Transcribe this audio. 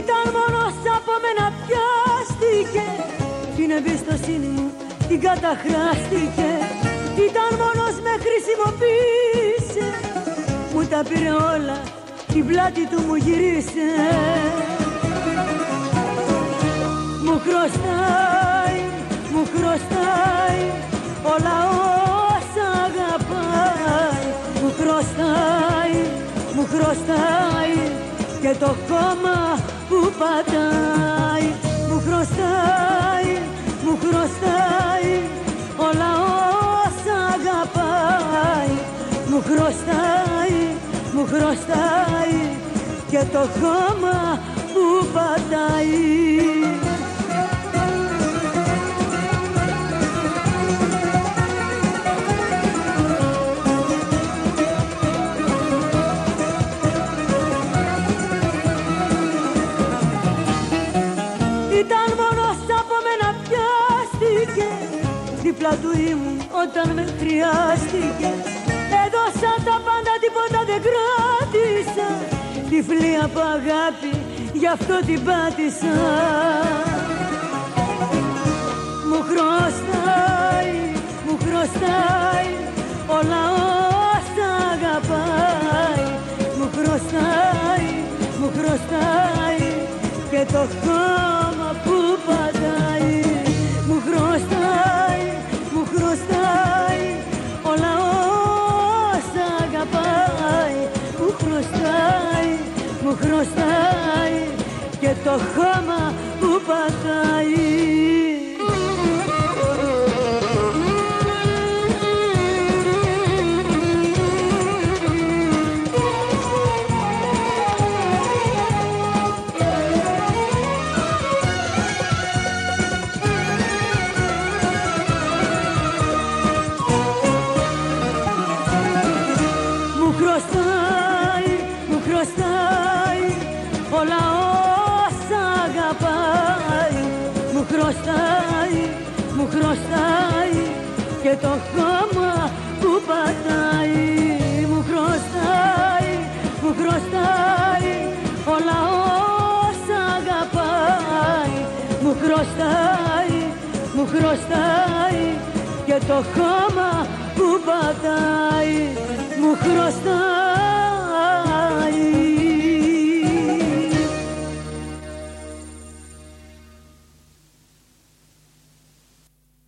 Ήταν μόνος από μένα πιάστηκε. Την εμπιστοσύνη μου την καταχράστηκε. Ήταν μόνος με χρησιμοποίησε. Μου τα πήρε όλα, την πλάτη του μου γυρίσε Μου χρωστάει, μου χρωστάει Όλα όσα αγαπάει. Μου χρωστάει, μου χρωστάει και το χώμα που πατάει Μου χρωστάει, μου χρωστάει όλα όσα αγαπάει. Μου χρωστάει, μου χρωστάει και το χώμα που πατάει δίπλα του ήμουν όταν με χρειάστηκε. Έδωσα τα πάντα τίποτα δεν κράτησα. Τυφλή από αγάπη γι' αυτό την πάτησα. Μου χρωστάει, μου χρωστάει όλα όσα αγαπάει. Μου χρωστάει, μου χρωστάει και το χώμα χρωστάει και το χώμα που πατάει χρωστάει, μου χρωστάει και το χώμα που πατάει. Μου χρωστάει, μου χρωστάει όλα όσα αγαπάει. Μου χρωστάει, μου χρωστάει και το χώμα που πατάει. Μου χρωστάει